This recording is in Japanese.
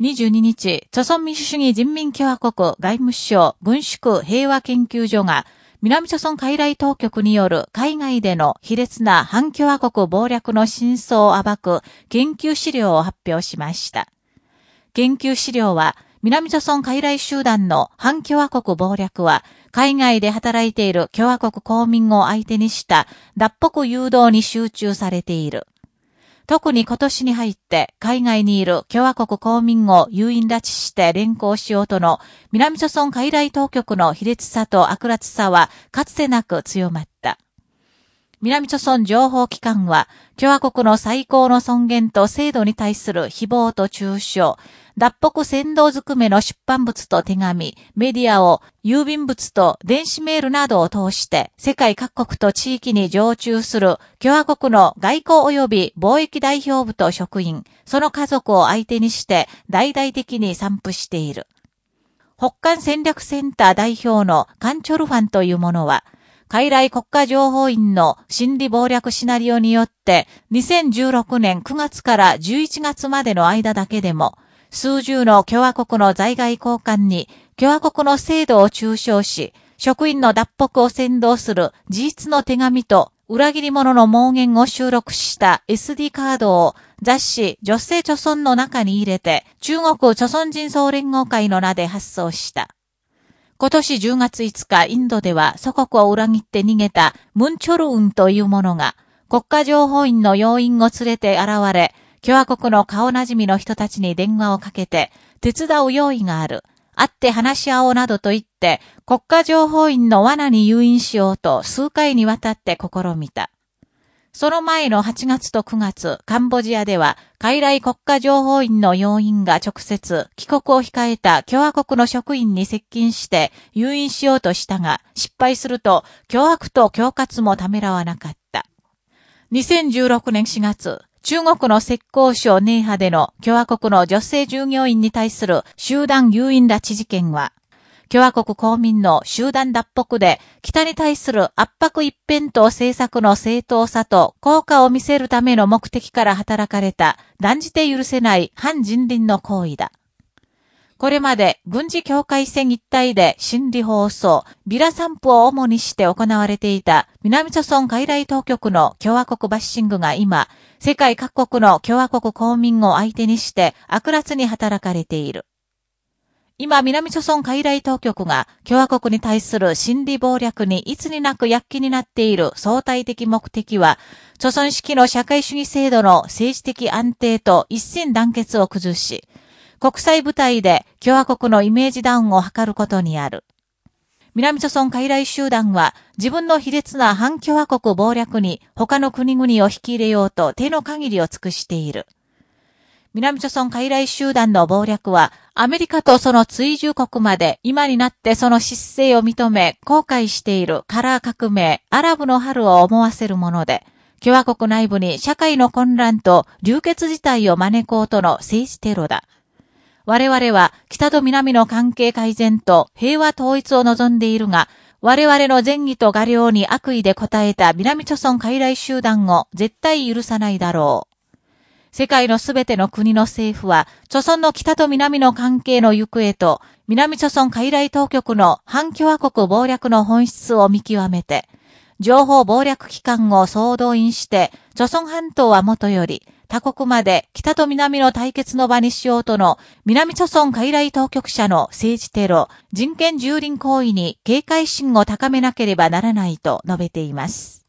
22日、朝鮮民主主義人民共和国外務省軍縮平和研究所が、南朝鮮海外当局による海外での卑劣な反共和国謀略の真相を暴く研究資料を発表しました。研究資料は、南朝鮮海外集団の反共和国謀略は、海外で働いている共和国公民を相手にした脱北誘導に集中されている。特に今年に入って海外にいる共和国公民を誘引拉致して連行しようとの南諸村海外当局の卑劣さと悪辣さはかつてなく強まった。南朝鮮情報機関は、共和国の最高の尊厳と制度に対する誹謗と中傷、脱北先導ずくめの出版物と手紙、メディアを郵便物と電子メールなどを通して世界各国と地域に常駐する共和国の外交及び貿易代表部と職員、その家族を相手にして大々的に散布している。北韓戦略センター代表のカンチョルファンというものは、海来国家情報院の心理謀略シナリオによって、2016年9月から11月までの間だけでも、数十の共和国の在外交換に共和国の制度を中傷し、職員の脱北を先導する事実の手紙と裏切り者の盲言を収録した SD カードを雑誌女性著村の中に入れて中国著村人総連合会の名で発送した。今年10月5日、インドでは祖国を裏切って逃げたムンチョルウンという者が国家情報院の要員を連れて現れ、共和国の顔なじみの人たちに電話をかけて、手伝う用意がある。会って話し合おうなどと言って、国家情報院の罠に誘引しようと数回にわたって試みた。その前の8月と9月、カンボジアでは、海来国家情報院の要員が直接帰国を控えた共和国の職員に接近して誘引しようとしたが、失敗すると、凶悪と恐喝もためらわなかった。2016年4月、中国の石膏省ネイハでの共和国の女性従業員に対する集団誘引拉致事件は、共和国公民の集団脱北で、北に対する圧迫一辺倒政策の正当さと効果を見せるための目的から働かれた、断じて許せない反人倫の行為だ。これまで軍事境界線一帯で心理放送、ビラ散布を主にして行われていた南朝村海来当局の共和国バッシングが今、世界各国の共和国公民を相手にして悪辣に働かれている。今、南朝村海外当局が共和国に対する心理暴略にいつになく躍起になっている相対的目的は、朝鮮式の社会主義制度の政治的安定と一心団結を崩し、国際舞台で共和国のイメージダウンを図ることにある。南朝村海来集団は自分の卑劣な反共和国暴略に他の国々を引き入れようと手の限りを尽くしている。南朝鮮海来集団の謀略は、アメリカとその追従国まで今になってその失勢を認め、後悔しているカラー革命、アラブの春を思わせるもので、共和国内部に社会の混乱と流血事態を招こうとの政治テロだ。我々は北と南の関係改善と平和統一を望んでいるが、我々の善意と画量に悪意で応えた南朝鮮海来集団を絶対許さないだろう。世界のすべての国の政府は、著村の北と南の関係の行方と、南著村海来当局の反共和国謀略の本質を見極めて、情報謀略機関を総動員して、著村半島はもとより、他国まで北と南の対決の場にしようとの南朝村海来当局者の政治テロ、人権蹂躙行為に警戒心を高めなければならないと述べています。